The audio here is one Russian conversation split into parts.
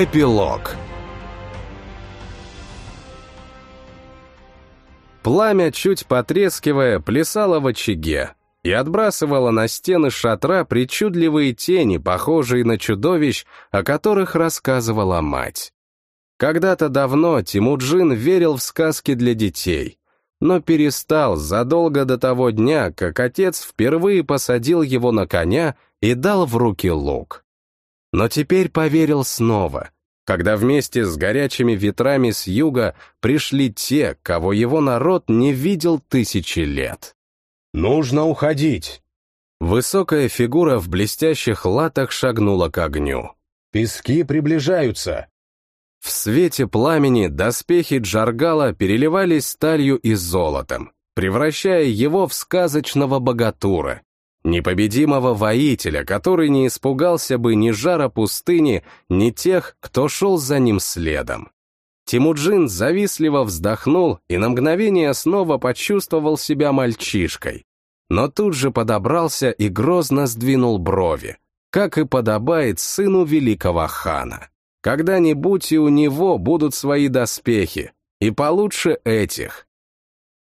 Эпилог Пламя, чуть потрескивая, плясало в очаге и отбрасывало на стены шатра причудливые тени, похожие на чудовищ, о которых рассказывала мать. Когда-то давно Тимуджин верил в сказки для детей, но перестал задолго до того дня, как отец впервые посадил его на коня и дал в руки лук. Но теперь поверил снова, когда вместе с горячими ветрами с юга пришли те, кого его народ не видел тысячи лет. «Нужно уходить!» Высокая фигура в блестящих латах шагнула к огню. «Пески приближаются!» В свете пламени доспехи Джаргала переливались сталью и золотом, превращая его в сказочного богатура, непобедимого воителя, который не испугался бы ни жара пустыни, ни тех, кто шел за ним следом. Тимуджин завистливо вздохнул и на мгновение снова почувствовал себя мальчишкой, но тут же подобрался и грозно сдвинул брови, как и подобает сыну великого хана. Когда-нибудь и у него будут свои доспехи, и получше этих.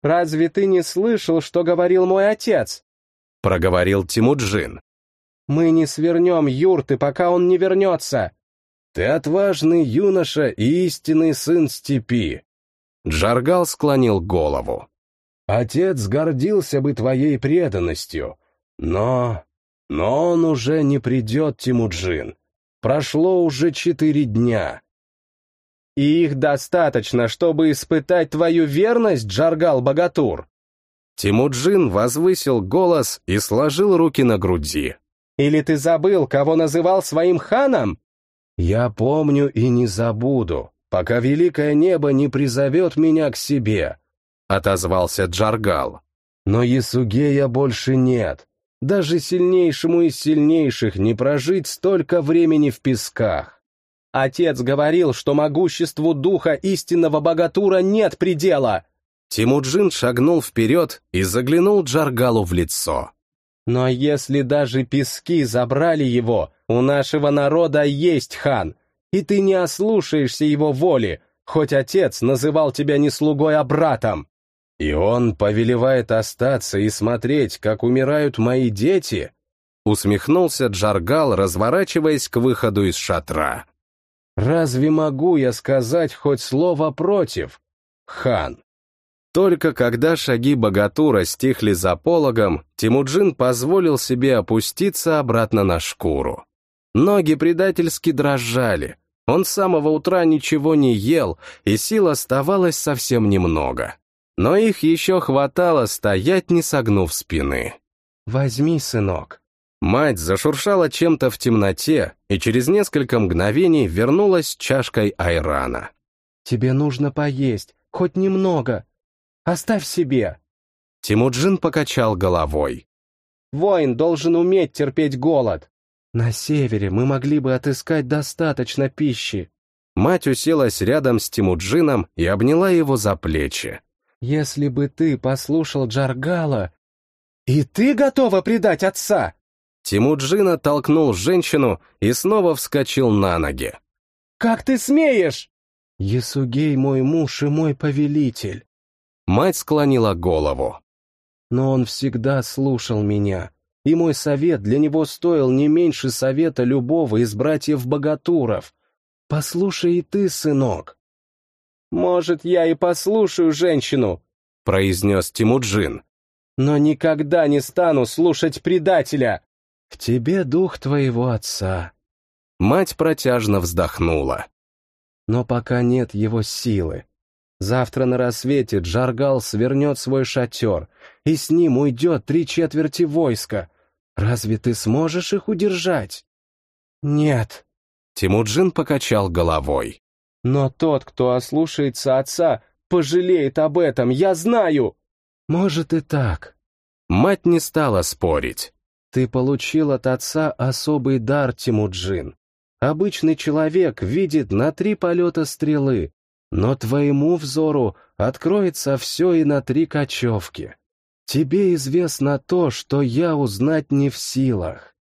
«Разве ты не слышал, что говорил мой отец?» — проговорил Тимуджин. «Мы не свернем юрты, пока он не вернется». «Ты отважный юноша и истинный сын степи». Джаргал склонил голову. «Отец гордился бы твоей преданностью, но... но он уже не придет, Тимуджин. Прошло уже четыре дня. И их достаточно, чтобы испытать твою верность, Джаргал Богатур? Тимуджин возвысил голос и сложил руки на груди. Или ты забыл, кого называл своим ханом? Я помню и не забуду, пока великое небо не призовет меня к себе, — отозвался Джаргал. Но Ясугея больше нет, даже сильнейшему из сильнейших не прожить столько времени в песках. Отец говорил, что могуществу духа истинного богатура нет предела. Тимуджин шагнул вперед и заглянул Джаргалу в лицо. Но если даже пески забрали его, у нашего народа есть хан, и ты не ослушаешься его воли, хоть отец называл тебя не слугой, а братом. «И он повелевает остаться и смотреть, как умирают мои дети?» Усмехнулся Джаргал, разворачиваясь к выходу из шатра. «Разве могу я сказать хоть слово против, хан?» Только когда шаги богатура стихли за пологом, Тимуджин позволил себе опуститься обратно на шкуру. Ноги предательски дрожали, он с самого утра ничего не ел, и сил оставалось совсем немного но их еще хватало стоять, не согнув спины. «Возьми, сынок». Мать зашуршала чем-то в темноте и через несколько мгновений вернулась с чашкой айрана. «Тебе нужно поесть, хоть немного. Оставь себе». Тимуджин покачал головой. «Воин должен уметь терпеть голод. На севере мы могли бы отыскать достаточно пищи». Мать уселась рядом с Тимуджином и обняла его за плечи. Если бы ты послушал Джаргала... И ты готова предать отца? Тимуджина толкнул женщину и снова вскочил на ноги. «Как ты смеешь?» «Ясугей мой муж и мой повелитель». Мать склонила голову. «Но он всегда слушал меня, и мой совет для него стоил не меньше совета любого из братьев-богатуров. Послушай и ты, сынок». «Может, я и послушаю женщину», — произнес Тимуджин. «Но никогда не стану слушать предателя». «В тебе дух твоего отца». Мать протяжно вздохнула. «Но пока нет его силы. Завтра на рассвете Джаргал свернет свой шатер, и с ним уйдет три четверти войска. Разве ты сможешь их удержать?» «Нет». Тимуджин покачал головой. Но тот, кто ослушается отца, пожалеет об этом, я знаю. Может и так. Мать не стала спорить. Ты получил от отца особый дар, Тимуджин. Обычный человек видит на три полета стрелы, но твоему взору откроется все и на три кочевки. Тебе известно то, что я узнать не в силах.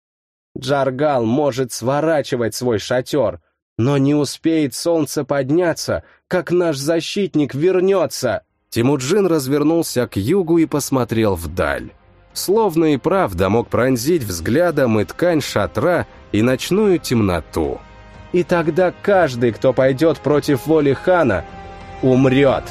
Джаргал может сворачивать свой шатер, Но не успеет солнце подняться, как наш защитник вернется. Тимуджин развернулся к югу и посмотрел вдаль. Словно и правда мог пронзить взглядом и ткань шатра, и ночную темноту. И тогда каждый, кто пойдет против воли хана, умрет.